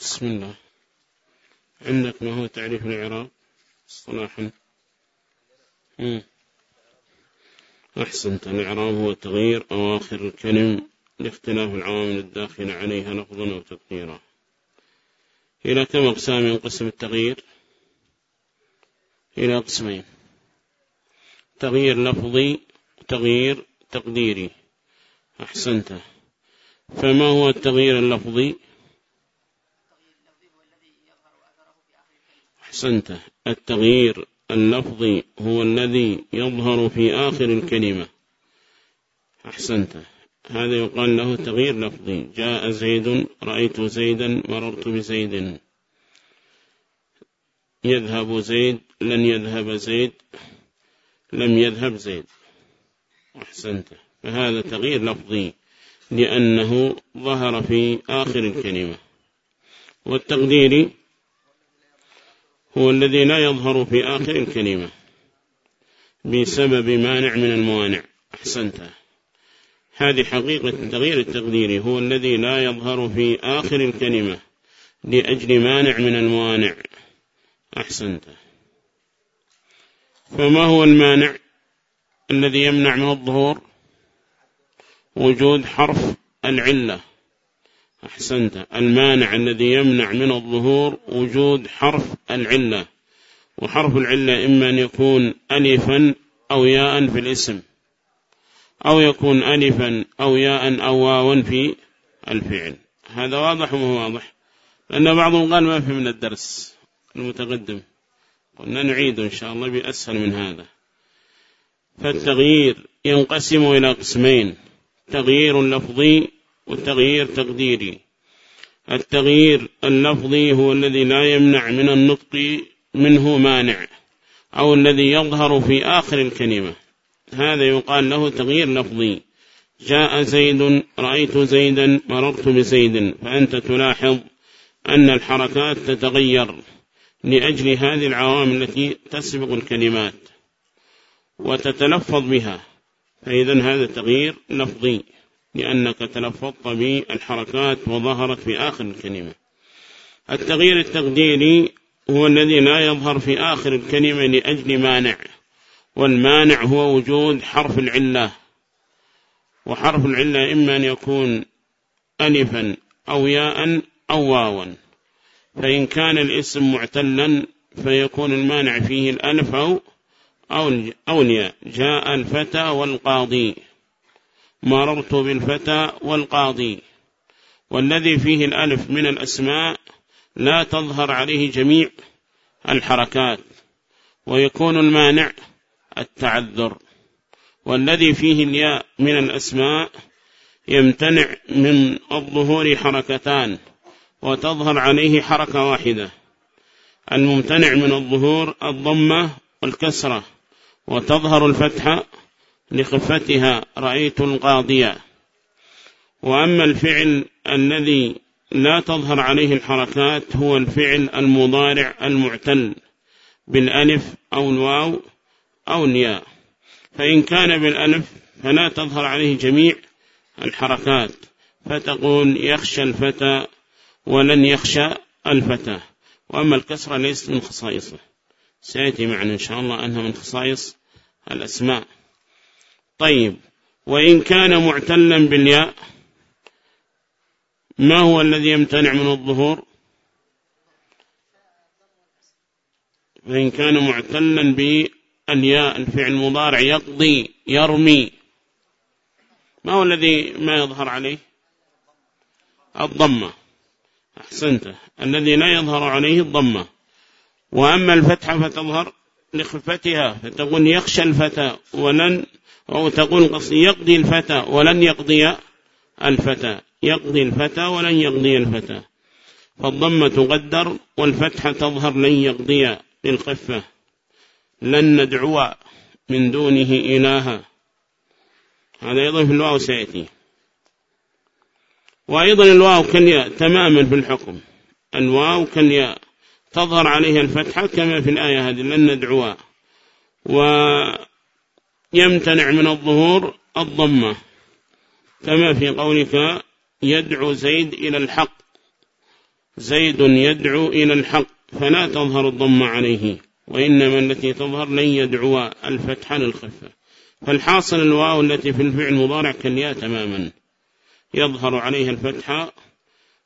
بسم الله. عندك ما هو تعريف الإعراب صلاحا أحسنت. الإعراب هو تغيير أواخر الكلم لاختلاف العوامل الداخلة عليها لفظا أو تقديرا. إلى كم أقسام ينقسم التغيير؟ إلى قسمين. تغيير لفظي وتغيير تقديري. أحسنت. فما هو التغيير اللفظي؟ أحسنت. التغيير اللفظي هو الذي يظهر في آخر الكلمة. أحسنت. هذا يقال له تغيير لفظي. جاء زيد رأيت زيدا مررت بزيد. يذهب زيد لن يذهب زيد لم يذهب زيد. أحسنت. فهذا تغيير لفظي لأنه ظهر في آخر الكلمة. والتقدير هو الذي لا يظهر في آخر الكلمة. بسبب مانع من الموانع. أحسنت. هذه حقيقة التغيير التقديري هو الذي لا يظهر في آخر الكلمة لأجل مانع من الموانع. أحسنت. فما هو المانع الذي يمنع من الظهور؟ وجود حرف العلة. أحسنت. المانع الذي يمنع من الظهور وجود حرف العلة وحرف العلة إما أن يكون ألفا أو ياء في الاسم أو يكون ألفا أو ياء أو واوا في الفعل. هذا واضح وهو واضح؟ لأن بعضهم قال ما في من الدرس المتقدم. قلنا نعيد إن شاء الله بأسهل من هذا. فالتغيير ينقسم إلى قسمين. تغيير لفظي وتغيير تقديري. التغيير اللفظي هو الذي لا يمنع من النطق منه مانع أو الذي يظهر في آخر الكلمة. هذا يقال له تغيير لفظي. جاء زيد رأيت زيدا مررت بزيد. فأنت تلاحظ أن الحركات تتغير لأجل هذه العوامل التي تسبق الكلمات وتتلفظ بها. فإذا هذا تغيير لفظي. لأنك تلفظت بالحركات وظهرت في آخر الكلمة. التغيير التقديري هو الذي لا يظهر في آخر الكلمة لأجل مانع والمانع هو وجود حرف العلة. وحرف العلة إما أن يكون ألفا أو ياء أو واوا. فإن كان الاسم معتلا فيكون المانع فيه الألف أو أو الياء. جاء الفتى والقاضي. مررت بالفتى والقاضي. والذي فيه الألف من الأسماء لا تظهر عليه جميع الحركات ويكون المانع التعذر. والذي فيه الياء من الأسماء يمتنع من الظهور حركتان وتظهر عليه حركة واحدة. الممتنع من الظهور الضمة والكسرة وتظهر الفتحة لخفتها رأيت القاضية وأما الفعل الذي لا تظهر عليه الحركات هو الفعل المضارع المعتل بالألف أو الواو أو الياء. فإن كان بالألف فلا تظهر عليه جميع الحركات. فتقول يخشى الفتى ولن يخشى الفتى. وأما الكسرة ليست من خصائصه. سيأتي معنا إن شاء الله أنها من خصائص الأسماء. طيب وإن كان معتلا بالياء ما هو الذي يمتنع من الظهور؟ فإن كان معتلا بالياء الفعل المضارع يقضي يرمي. ما هو الذي ما يظهر عليه؟ الضمة. أحسنت. الذي لا يظهر عليه الضمة. وأما الفتحة فتظهر لخفتها فتقول يخشى الفتى ولن أو تقول يقضي الفتى ولن يقضي الفتى. يقضي الفتى ولن يقضي الفتى. فالضمة تقدر والفتحة تظهر لن يقضي للخفة لن ندعو من دونه إلها. هذا أيضا في الواو سيأتي. وأيضا الواو كالياء تماما في الحكم. الواو كالياء تظهر عليها الفتحة كما في الآية هذه. لن ندعوها ويمتنع من الظهور الضمة. كما في قولك يدعو زيد إلى الحق. زيد يدعو إلى الحق فلا تظهر الضم عليه وإنما التي تظهر لن يدعو الفتح للخفة فالحاصل الواو التي في الفعل المضارع كالياء تماما. يظهر عليها الفتحة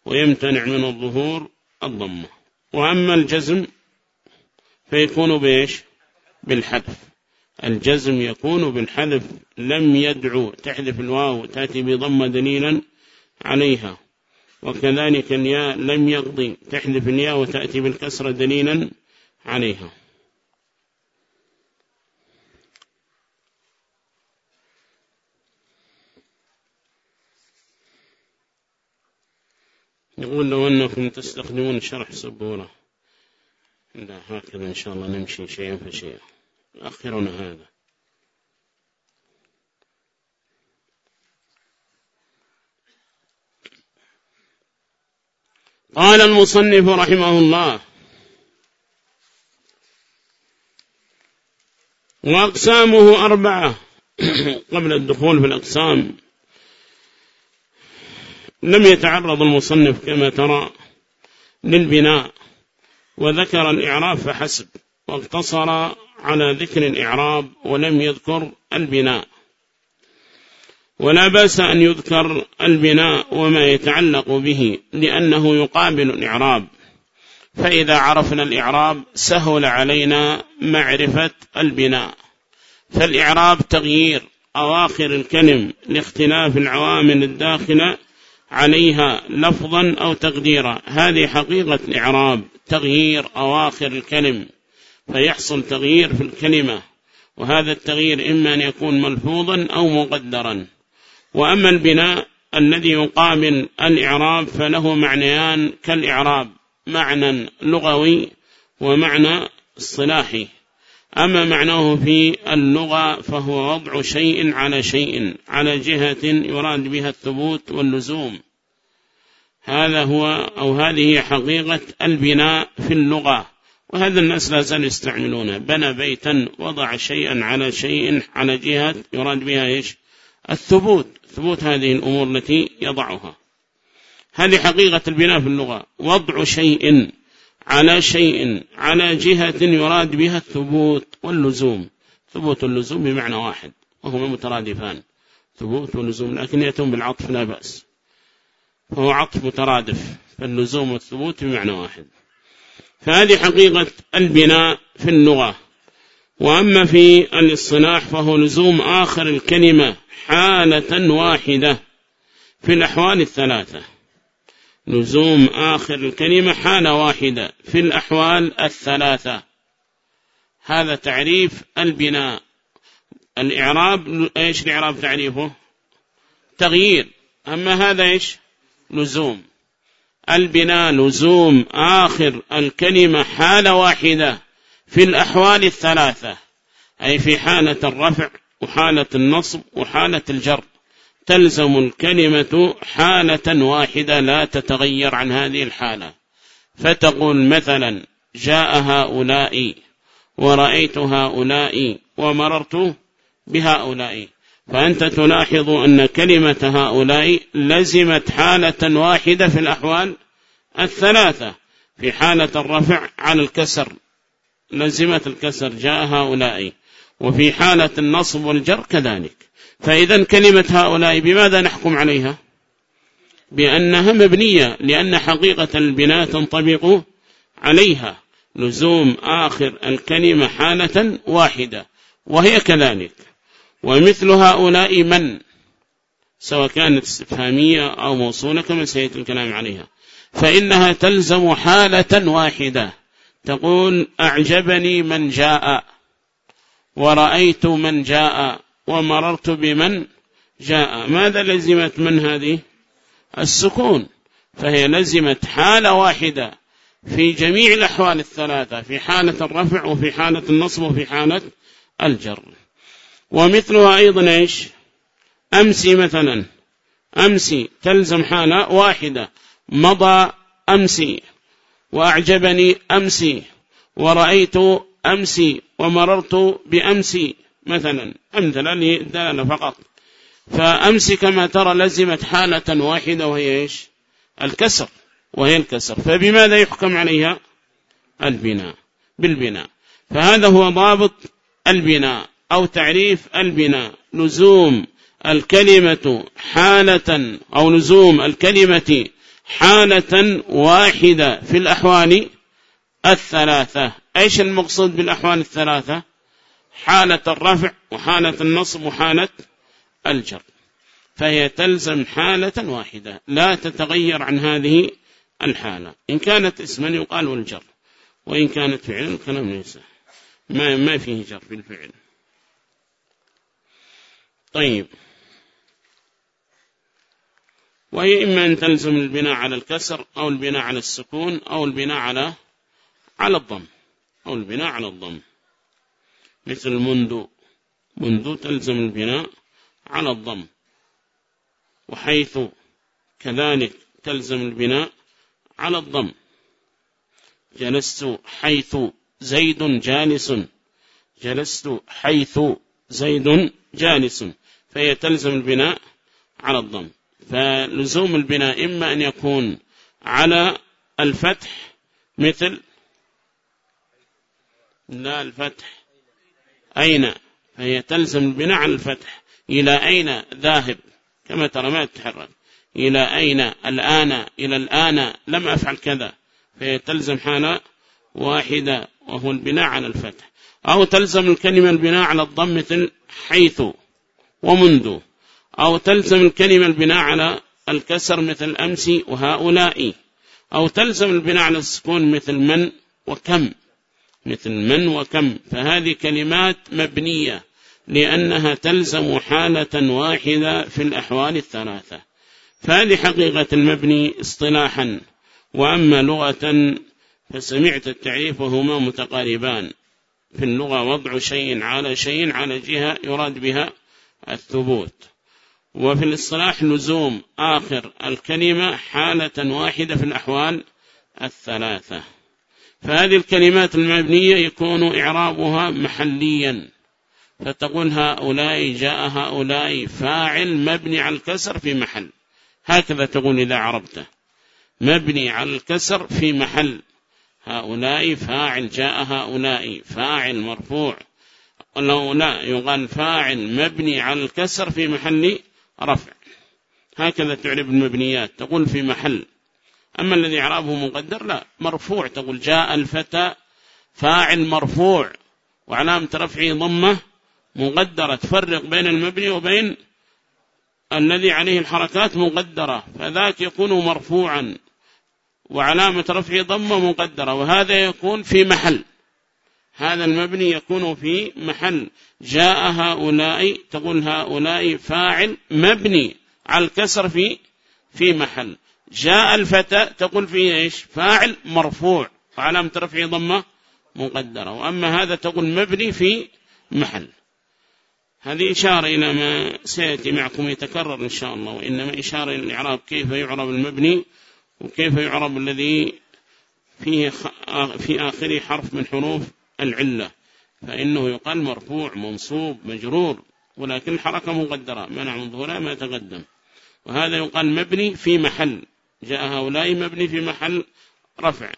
ويمتنع من الظهور الضمة. وأما الجزم فيكون بإيش؟ بالحذف. الجزم يكون بالحذف لم يدعو تحذف الواو تأتي بضم دليلا عليها. وكذلك الياء لم يقضي تحذف الياء وتأتي بالكسر دليلا عليها. يقول لو أنكم تستخدمون شرح سبورة. لا هكذا إن شاء الله نمشي شيئا فشيئا. أخرنا هذا. قال المصنف رحمه الله وأقسامه أربعة. قبل الدخول في الأقسام. لم يتعرض المصنف كما ترى للبناء وذكر الإعراب فحسب. واقتصر على ذكر الإعراب ولم يذكر البناء. ولا بأس أن يذكر البناء وما يتعلق به لأنه يقابل الإعراب. فإذا عرفنا الإعراب سهل علينا معرفة البناء. فالإعراب تغيير أواخر الكلم لاختلاف العوامل الداخلة عليها لفظا أو تقديرا. هذه حقيقة الإعراب تغيير أواخر الكلم. فيحصل تغيير في الكلمة. وهذا التغيير إما أن يكون ملفوظا أو مقدرا. وأما البناء الذي يقابل الإعراب فله معنيان كالإعراب معنى لغوي ومعنى اصطلاحي. أما معناه في اللغة فهو وضع شيء على شيء على جهة يراد بها الثبوت واللزوم. هذا هو أو هذه حقيقة البناء في اللغة. وهذا الناس لا زال يستعملونه. بنى بيتا وضع شيئا على شيء على جهة يراد بها إيش؟ الثبوت. ثبوت هذه الأمور التي يضعها. هذه حقيقة البناء في اللغة؟ وضع شيء على شيء على جهة يراد بها الثبوت واللزوم. ثبوت اللزوم بمعنى واحد وهما مترادفان. ثبوت واللزوم لكن يأتون بالعطف لا بأس. فهو عطف مترادف فاللزوم والثبوت بمعنى واحد. فهذه حقيقة البناء في اللغة. وأما في الاصطلاح فهو لزوم آخر الكلمة حالة واحدة في الأحوال الثلاثة. لزوم آخر الكلمة حالة واحدة في الأحوال الثلاثة. هذا تعريف البناء. الإعراب إيش الإعراب تعريفه؟ تغيير. أما هذا إيش؟ لزوم. البناء لزوم آخر الكلمة حالة واحدة في الأحوال الثلاثة أي في حالة الرفع وحالة النصب وحالة الجر. تلزم الكلمة حالة واحدة لا تتغير عن هذه الحالة. فتقول مثلا جاء هؤلاء ورأيت هؤلاء ومررت بهؤلاء. فأنت تلاحظ أن كلمة هؤلاء لزمت حالة واحدة في الأحوال الثلاثة. في حالة الرفع على الكسر لزمت الكسر جاء هؤلاء. وفي حالة النصب والجر كذلك. فإذا كلمة هؤلاء بماذا نحكم عليها؟ بأنها مبنية لأن حقيقة البناء تنطبق عليها. لزوم آخر الكلمة حالة واحدة وهي كذلك. ومثل هؤلاء من؟ سواء كانت استفهامية أو موصولة كما سيأتي الكلام عليها. فإنها تلزم حالة واحدة. تقول أعجبني من جاء ورأيت من جاء ومررت بمن جاء. ماذا لزمت من هذه؟ السكون. فهي لزمت حالة واحدة في جميع الأحوال الثلاثة في حالة الرفع وفي حالة النصب وفي حالة الجر. ومثلها أيضا إيش؟ أمسي مثلا. أمسي تلزم حالة واحدة. مضى أمسي. وأعجبني أمسي. ورأيت أمسي. ومررت بأمسي مثلا. أمثلا للدلالة فقط. فأمسي كما ترى لزمت حالة واحدة وهي إيش؟ الكسر. وهي الكسر. فبماذا يحكم عليها؟ البناء. بالبناء. فهذا هو ضابط البناء. أو تعريف البناء لزوم الكلمة حالة أو لزوم الكلمة حالة واحدة في الأحوال الثلاثة. إيش المقصود بالأحوال الثلاثة؟ حالة الرفع وحالة النصب وحالة الجر. فهي تلزم حالة واحدة لا تتغير عن هذه الحالة. إن كانت اسما يقال والجر وإن كانت فعلا الكلام ليس ما, ما فيه جر في الفعل. طيب. وهي إما أن تلزم البناء على الكسر أو البناء على السكون أو البناء على على الضم أو البناء على الضم. مثل منذ منذ تلزم البناء على الضم. وحيث كذلك تلزم البناء على الضم. جلست حيث زيد جالس. جلست حيث زيد جالس. فهي تلزم البناء على الضم. فلزوم البناء إما أن يكون على الفتح مثل لا الفتح أين؟ فهي تلزم البناء على الفتح. إلى أين ذاهب؟ كما ترى ما تتحرك إلى أين الآن؟ إلى الآن لم أفعل كذا. فهي تلزم حالة واحدة وهو البناء على الفتح. أو تلزم الكلمة البناء على الضم مثل حيث. ومنذ. أو تلزم الكلمة البناء على الكسر مثل أمس وهؤلاء. أو تلزم البناء على السكون مثل من وكم. مثل من وكم. فهذه كلمات مبنية لأنها تلزم حالة واحدة في الأحوال الثلاثة. فهذه حقيقة المبني اصطلاحا. وأما لغة فسمعت التعريف وهما متقاربان. في اللغة وضع شيء على شيء على جهة يراد بها الثبوت. وفي الاصطلاح لزوم آخر الكلمة حالة واحدة في الأحوال الثلاثة. فهذه الكلمات المبنية يكون إعرابها محليا. فتقول هؤلاء جاء هؤلاء فاعل مبني على الكسر في محل. هكذا تقول إذا عربته مبني على الكسر في محل. هؤلاء فاعل جاء هؤلاء فاعل مرفوع. لو لا يقال فاعل مبني على الكسر في محل رفع. هكذا تعرب المبنيات تقول في محل. أما الذي إعرابه مقدر لا مرفوع تقول جاء الفتى فاعل مرفوع وعلامة رفعه ضمة مقدرة تفرق بين المبني وبين الذي عليه الحركات مقدرة فذاك يكون مرفوعا وعلامة رفعه ضمة مقدرة وهذا يكون في محل. هذا المبني يكون في محل. جاء هؤلاء تقول هؤلاء فاعل مبني على الكسر في في محل. جاء الفتى تقول فيه إيش؟ فاعل مرفوع. وعلامة رفعه ضمة مقدرة. وأما هذا تقول مبني في محل. هذه إشارة إلى ما سيأتي معكم يتكرر إن شاء الله. وإنما إشارة إلى الإعراب كيف يعرب المبني وكيف يعرب الذي فيه في آخره حرف من حروف العلة فإنه يقال مرفوع منصوب مجرور ولكن الحركة مقدرة منع من ظهورها ما تقدم وهذا يقال مبني في محل جاء هؤلاء مبني في محل رفع.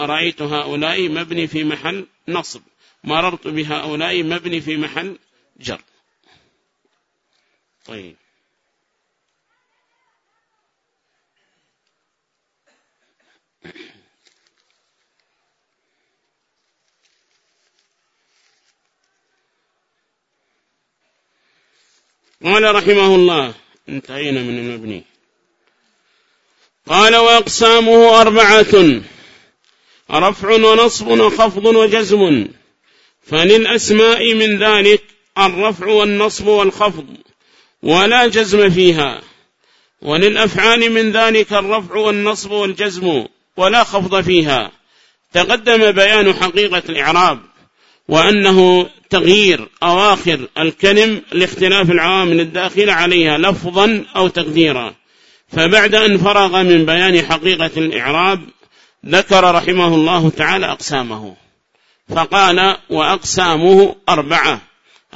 رأيت هؤلاء مبني في محل نصب. مررت بهؤلاء مبني في محل جر. طيب. قال رحمه الله انتهينا من المبني. قال وأقسامه أربعة رفع ونصب وخفض وجزم. فللأسماء من ذلك الرفع والنصب والخفض ولا جزم فيها. وللأفعال من ذلك الرفع والنصب والجزم ولا خفض فيها. تقدم بيان حقيقة الإعراب وأنه تغيير أواخر الكلم لاختلاف العوامل الداخلة عليها لفظا أو تقديرا. فبعد أن فرغ من بيان حقيقة الإعراب ذكر رحمه الله تعالى أقسامه. فقال وأقسامه أربعة.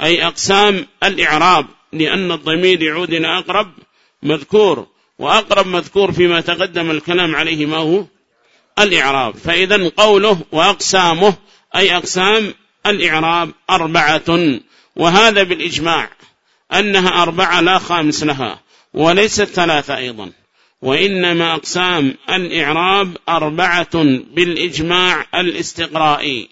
أي أقسام الإعراب لأن الضمير يعود إلى أقرب مذكور. وأقرب مذكور فيما تقدم الكلام عليه ما هو؟ الإعراب. فإذا قوله وأقسامه أي أقسام الإعراب أربعة وهذا بالإجماع أنها أربعة لا خامس لها وليست ثلاثة أيضا وإنما أقسام الإعراب أربعة بالإجماع الاستقرائي.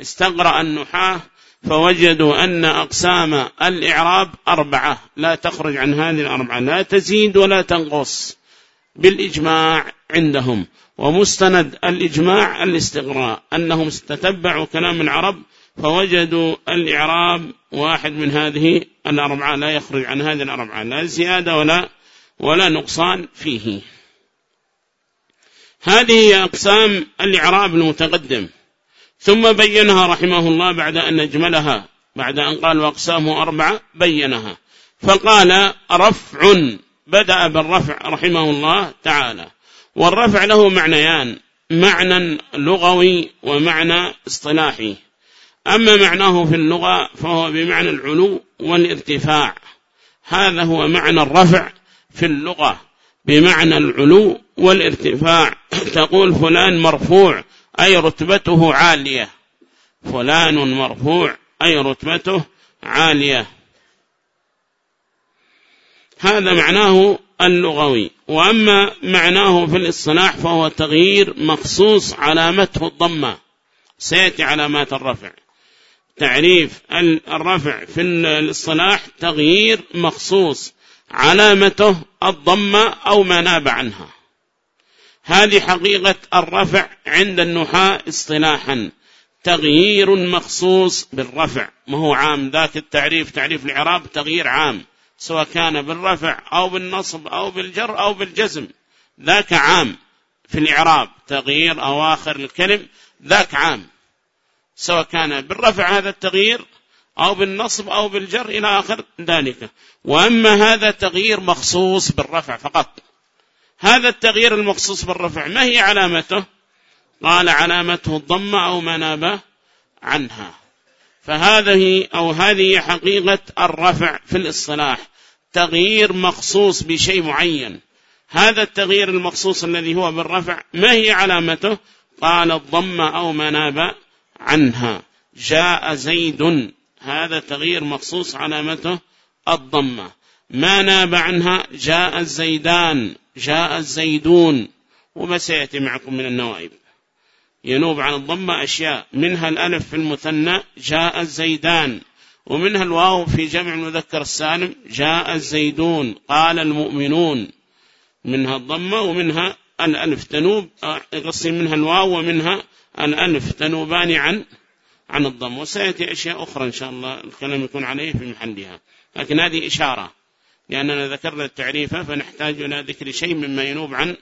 استقرأ النحاة فوجدوا أن أقسام الإعراب أربعة. لا تخرج عن هذه الأربعة لا تزيد ولا تنقص بالإجماع عندهم. ومستند الإجماع الاستقراء أنهم استتبعوا كلام العرب فوجدوا الإعراب واحد من هذه الأربعة لا يخرج عن هذه الأربعة لا زيادة ولا ولا نقصان فيه. هذه أقسام الإعراب المتقدم. ثم بينها رحمه الله بعد أن نجملها بعد أن قال وأقسامه أربعة بينها. فقال رفع بدأ بالرفع رحمه الله تعالى. والرفع له معنيان معنى لغوي ومعنى اصطلاحي. أما معناه في اللغة فهو بمعنى العلو والارتفاع. هذا هو معنى الرفع في اللغة بمعنى العلو والارتفاع. تقول فلان مرفوع أي رتبته عالية. فلان مرفوع أي رتبته عالية. هذا معناه اللغوي. وأما معناه في الاصطلاح فهو تغيير مخصوص علامته الضمة. سيأتي علامات الرفع. تعريف الرفع في الاصطلاح تغيير مخصوص علامته الضمة أو ما ناب عنها. هذه حقيقة الرفع عند النحاة اصطلاحا. تغيير مخصوص بالرفع. ما هو عام ذاك التعريف تعريف العراب تغيير عام. سواء كان بالرفع أو بالنصب أو بالجر أو بالجزم ذاك عام. في الإعراب تغيير أواخر الكلم ذاك عام. سواء كان بالرفع هذا التغيير أو بالنصب أو بالجر إلى آخر ذلك. وأما هذا تغيير مخصوص بالرفع فقط. هذا التغيير المخصوص بالرفع ما هي علامته؟ قال علامته الضمة أو منابه عنها. فهذه أو هذه حقيقة الرفع في الاصطلاح. تغيير مخصوص بشيء معين. هذا التغيير المخصوص الذي هو بالرفع ما هي علامته؟ قال الضمة أو مناب عنها. جاء زيد. هذا تغيير مخصوص علامته الضمة. ما ناب عنها؟ جاء الزيدان. جاء الزيدون. وما سيأتي معكم من النوائب. ينوب عن الضمة أشياء. منها الألف في المثنى جاء الزيدان. ومنها الواو في جمع المذكر السالم جاء الزيدون. قال المؤمنون. منها الضمة ومنها الألف. تنوب قصي منها الواو ومنها الألف تنوبان عن عن الضم. وسيأتي أشياء أخرى إن شاء الله الكلام يكون عليه في محلها. لكن هذه إشارة. لأننا ذكرنا التعريف فنحتاج إلى ذكر شيء مما ينوب عن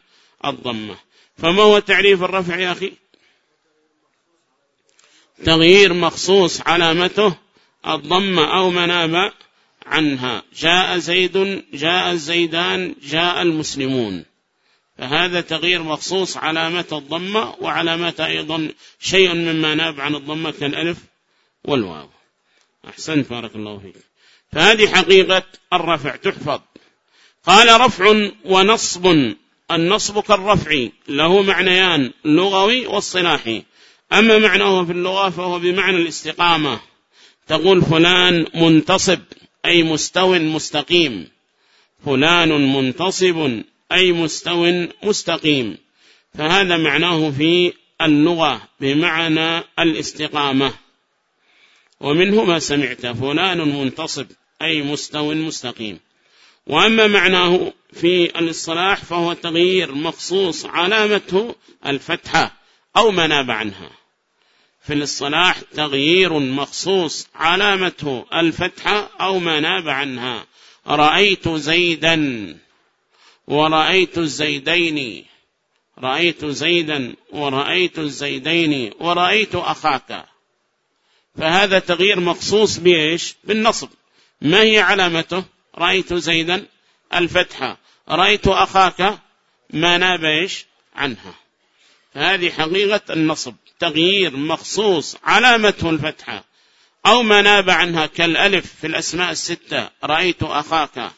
الضمة فما هو تعريف الرفع يا أخي؟ تغيير مخصوص علامته الضمة أو مناب عنها. جاء زيد جاء الزيدان جاء المسلمون. فهذا تغيير مخصوص علامة الضمة وعلامة أيضا شيء مما ناب عن الضمة كالألف والواو. أحسنت بارك الله فيك. فهذه حقيقة الرفع تحفظ. قال رفع ونصب النصب كالرفع له معنيان لغوي والصلاحي أما معناه في اللغة فهو بمعنى الاستقامة. تقول فلان منتصب أي مستو مستقيم. فلان منتصب أي مستو مستقيم. فهذا معناه في اللغة بمعنى الاستقامة. ومنه ما سمعت فلان منتصب أي مستو مستقيم. وأما معناه في الاصطلاح فهو تغيير مخصوص علامته الفتحة أو مناب عنها. في الاصطلاح تغيير مخصوص علامته الفتحة أو مناب عنها. رأيت زيدا. ورأيت الزيدين. رأيت زيدا ورأيت الزيدين ورأيت أخاك. فهذا تغيير مخصوص بإيش؟ بالنصب. ما هي علامته؟ رأيت زيدا الفتحة رأيت أخاك ما ناب إيش؟ عنها. فهذه حقيقة النصب. تغيير مخصوص. علامته الفتحة. أو ما ناب عنها كالألف في الأسماء الستة. رأيت أخاك.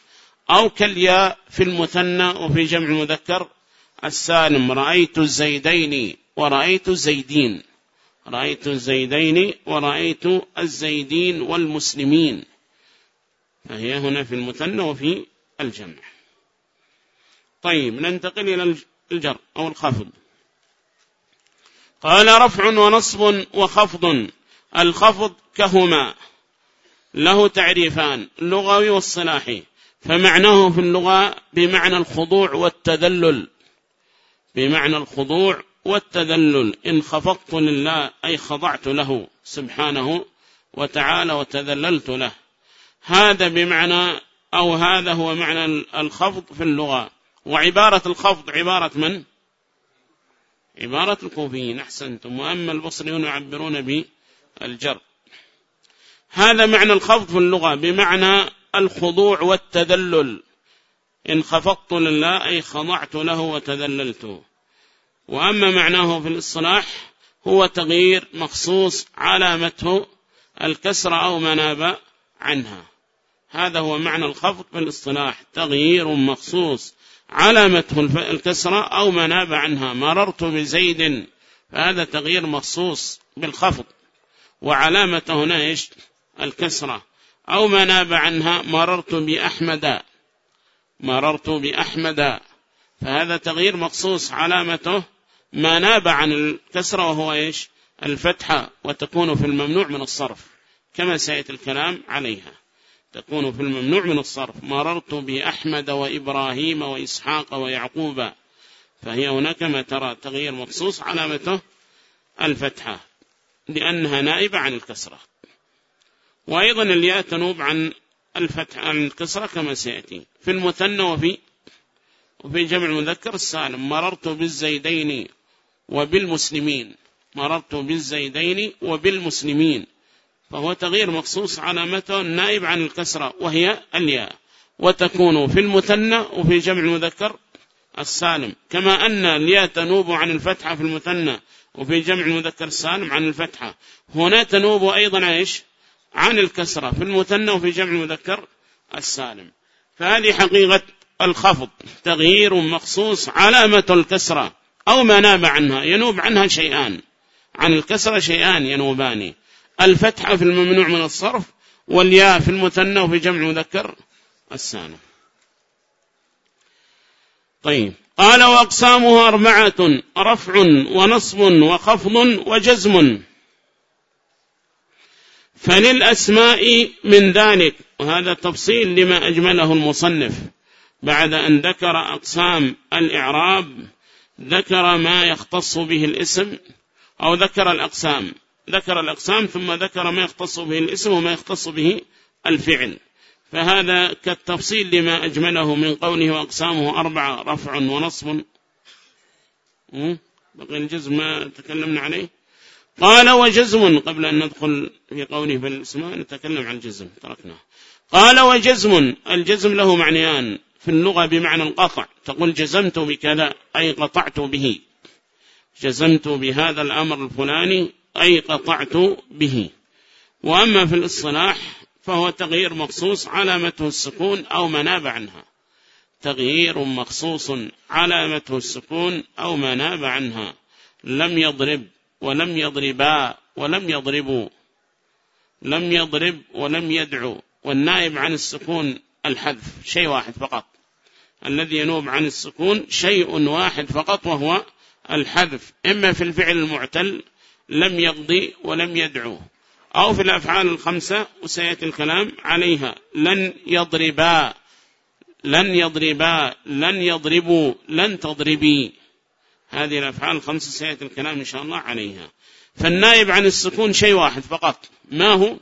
أو كالياء في المثنى وفي جمع المذكر السالم رأيت الزيدين ورأيت الزيدين. رأيت الزيدين ورأيت الزيدين والمسلمين. فهي هنا في المثنى وفي الجمع. طيب ننتقل إلى الجر أو الخفض. قال رفع ونصب وخفض. الخفض كهما له تعريفان اللغوي والصلاحي. فمعناه في اللغة بمعنى الخضوع والتذلل. بمعنى الخضوع والتذلل. إن خفضت لله أي خضعت له سبحانه وتعالى وتذللت له. هذا بمعنى أو هذا هو معنى الخفض في اللغة. وعبارة الخفض عبارة من؟ عبارة الكوفيين. أحسنتم. وأما البصريون يعبرون بالجر. هذا معنى الخفض في اللغة. بمعنى الخضوع والتذلل. إن خفضت لله أي خضعت له وتذللت. وأما معناه في الإصلاح هو تغيير مخصوص علامته الكسر أو مناب عنها. هذا هو معنى الخفض في الاصطلاح تغيير مخصوص علامته الكسرة أو مناب عنها. مررت بزيد فهذا تغيير مخصوص بالخفض. وعلامته هنا إيش؟ الكسرة. أو مناب عنها مررت بأحمد. مررت بأحمد. فهذا تغيير مخصوص علامته ما ناب عن الكسرة وهو إيش؟ الفتحة وتكون في الممنوع من الصرف كما سيأتي الكلام عليها. تكون في الممنوع من الصرف. مررت بأحمد وإبراهيم وإسحاق ويعقوب. فهي هناك ما ترى تغيير مخصوص علامته الفتحة لأنها نائبة عن الكسرة. وأيضا الياء تنوب عن الفتح عن الكسرة كما سيأتي. في المثنى وفي وفي جمع المذكر السالم مررت بالزيدين وبالمسلمين. مررت بالزيدين وبالمسلمين. فهو تغيير مخصوص علامته النائب عن الكسرة وهي الياء. وتكون في المثنى وفي جمع المذكر السالم. كما أن الياء تنوب عن الفتحة في المثنى وفي جمع المذكر السالم عن الفتحة. هنا تنوب أيضا إيش؟ عن الكسرة في المثنى وفي جمع المذكر السالم. فهذه حقيقة الخفض تغيير مخصوص علامة الكسرة أو ما ناب عنها ينوب عنها شيئان. عن الكسرة شيئان ينوبان الفتحة في الممنوع من الصرف والياء في المثنى وفي جمع المذكر السالم. طيب. قال وأقسامها أربعة رفع ونصب وخفض وجزم. فللأسماء من ذلك وهذا تفصيل لما أجمله المصنف. بعد أن ذكر أقسام الإعراب ذكر ما يختص به الاسم أو ذكر الأقسام. ذكر الأقسام ثم ذكر ما يختص به الاسم وما يختص به الفعل. فهذا كالتفصيل لما أجمله من قوله وأقسامه أربعة رفع ونصب. بقي الجزم ما تكلمنا عليه. قال وجزم قبل أن ندخل في قوله في الاسماء نتكلم عن الجزم تركناه. قال وجزم الجزم له معنيان في اللغة بمعنى القطع تقول جزمت بكذا أي قطعت به. جزمت بهذا الأمر الفلاني أي قطعت به. وأما في الإصلاح فهو تغيير مخصوص علامته السكون أو مناب عنها. تغيير مخصوص علامته السكون أو مناب عنها. لم يضرب ولم يضربا ولم يضربوا. لم يضرب ولم يدعو. والنائب عن السكون الحذف شيء واحد فقط. الذي ينوب عن السكون شيء واحد فقط وهو الحذف. إما في الفعل المعتل لم يقضي ولم يدعو. أو في الأفعال الخمسة وسيأتي الكلام عليها. لن يضربا. لن يضربا. لن يضربوا. لن تضربي. هذه الأفعال الخمسة سيأتي الكلام إن شاء الله عليها. فالنائب عن السكون شيء واحد فقط. ما هو؟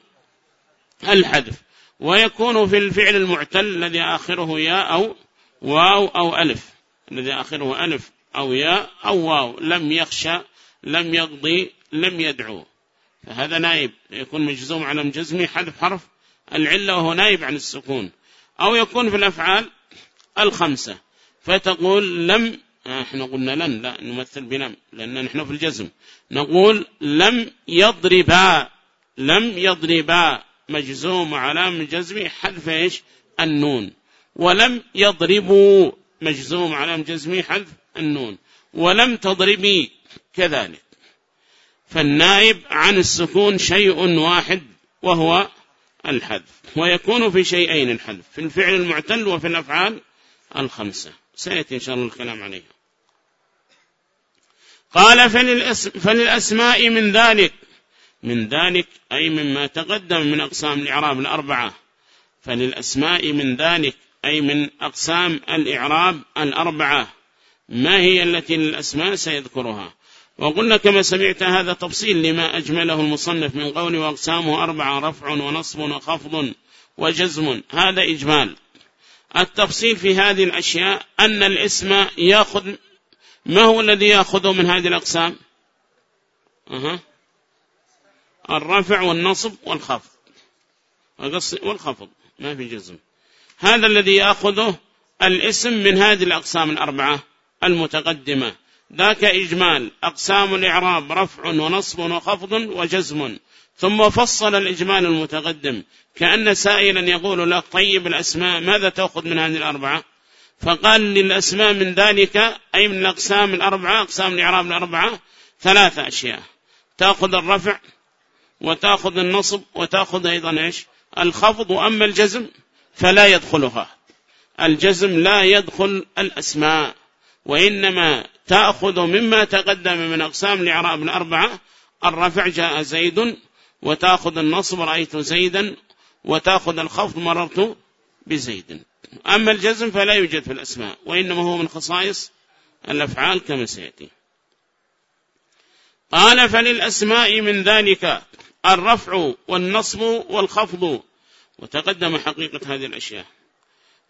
الحذف. ويكون في الفعل المعتل الذي آخره يا أو واو أو ألف. الذي آخره ألف أو يا أو واو. لم يخشى لم يقضي لم يدعو. فهذا نائب. يكون مجزوم على مجزمي حذف حرف العلة وهو نائب عن السكون. أو يكون في الأفعال الخمسة. فتقول لم إحنا قلنا لن لا نمثل بلم لأن نحن في الجزم. نقول لم يضربا لم يضربا مجزوم على مجزمي حذف إيش؟ النون. ولم يضربوا مجزوم على جزمي حذف النون. ولم تضربي كذلك. فالنائب عن السكون شيء واحد وهو الحذف. ويكون في شيئين الحذف في الفعل المعتل وفي الأفعال الخمسة. سيأتي إن شاء الله الكلام عليها قال فللأسماء من ذلك. من ذلك أي مما تقدم من أقسام الإعراب الأربعة. فللأسماء من ذلك أي من أقسام الإعراب الأربعة. ما هي التي للأسماء سيذكرها؟ وقلنا كما سمعت هذا تفصيل لما أجمله المصنف من قول وأقسامه أربعة رفع ونصب وخفض وجزم. هذا إجمال. التفصيل في هذه الأشياء أن الاسم يأخذ ما هو الذي يأخذه من هذه الأقسام؟ أه. الرفع والنصب والخفض. والخفض. ما في جزم. هذا الذي يأخذه الاسم من هذه الأقسام الأربعة المتقدمة. ذاك إجمال. أقسام الإعراب رفع ونصب وخفض وجزم. ثم فصل الإجمال المتقدم. كأن سائلا يقول لك طيب الأسماء ماذا تأخذ من هذه الأربعة؟ فقال للأسماء من ذلك أي من الأقسام الأربعة أقسام الإعراب الأربعة ثلاثة أشياء. تأخذ الرفع وتأخذ النصب وتأخذ أيضا إيش؟ الخفض وأما الجزم فلا يدخلها. الجزم لا يدخل الأسماء وإنما تأخذ مما تقدم من أقسام الإعراب الأربعة. الرفع جاء زيد وتأخذ النصب رأيت زيدا وتأخذ الخفض مررت بزيد. أما الجزم فلا يوجد في الأسماء وإنما هو من خصائص الأفعال كما سيأتي. قال فللأسماء من ذلك الرفع والنصب والخفض. وتقدم حقيقة هذه الأشياء.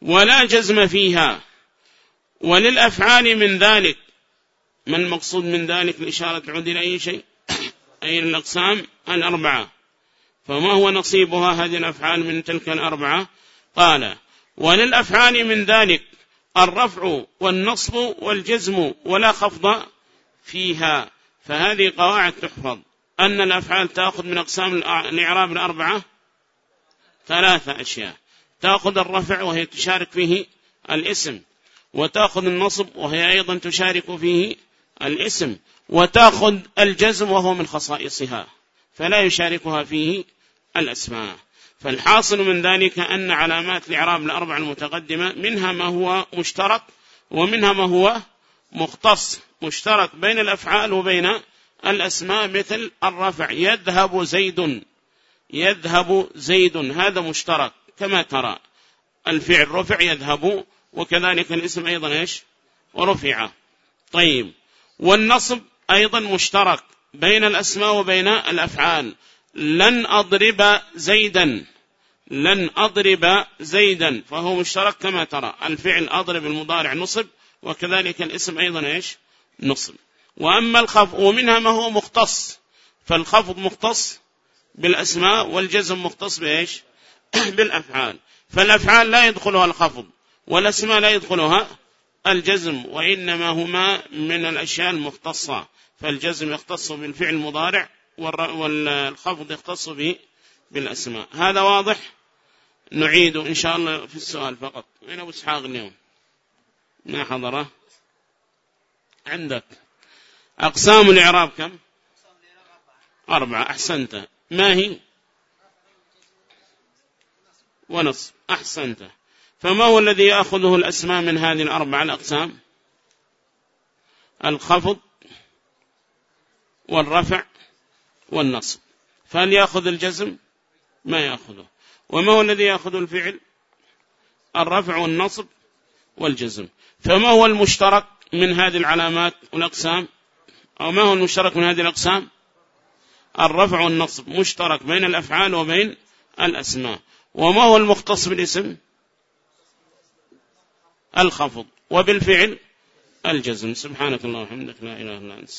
ولا جزم فيها. وللأفعال من ذلك. ما المقصود من ذلك؟ الإشارة تعود إلى أي شيء؟ أي الأقسام الأربعة. فما هو نصيبها هذه الأفعال من تلك الأربعة؟ قال وللأفعال من ذلك الرفع والنصب والجزم ولا خفض فيها فهذه قواعد تحفظ. أن الأفعال تأخذ من أقسام الإعراب الأربعة؟ ثلاثة أشياء. تأخذ الرفع وهي تشارك فيه الاسم وتأخذ النصب وهي أيضا تشارك فيه الاسم وتأخذ الجزم وهو من خصائصها فلا يشاركها فيه الأسماء. فالحاصل من ذلك أن علامات الإعراب الأربع المتقدمة منها ما هو مشترك ومنها ما هو مختص مشترك بين الأفعال وبين الأسماء مثل الرفع. يذهب زيد يذهب زيد هذا مشترك كما ترى. الفعل رفع يذهب وكذلك الاسم أيضا إيش؟ ورفع طيب. والنصب أيضا مشترك بين الأسماء وبين الأفعال. لن أضرب زيدا. لن أضرب زيدا. فهو مشترك كما ترى. الفعل أضرب المضارع نصب وكذلك الاسم أيضا إيش؟ نصب. وأما الخفض ومنها ما هو مختص. فالخفض مختص بالأسماء والجزم مختص بإيش؟ بالأفعال. فالأفعال لا يدخلها الخفض والأسماء لا يدخلها الجزم وإنما هما من الأشياء المختصة. فالجزم يختص بالفعل المضارع والخفض يختص به بالأسماء. هذا واضح؟ نعيد إن شاء الله في السؤال فقط. أين أبو إسحاق اليوم؟ ما حضره؟ عندك. أقسام الإعراب كم؟ أربعة. أحسنت ما هي؟ ونص. أحسنت فما هو الذي يأخذه الأسماء من هذه الأربعة الأقسام؟ الخفض والرفع والنصب. فهل يأخذ الجزم؟ ما يأخذه. وما هو الذي يأخذ الفعل؟ الرفع والنصب والجزم. فما هو المشترك من هذه العلامات والأقسام؟ أو ما هو المشترك من هذه الأقسام؟ الرفع والنصب مشترك بين الأفعال وبين الأسماء. وما هو المختص بالاسم؟ الخفض. وبالفعل الجزم. سبحانك اللهم وبحمدك لا إله إلا أنت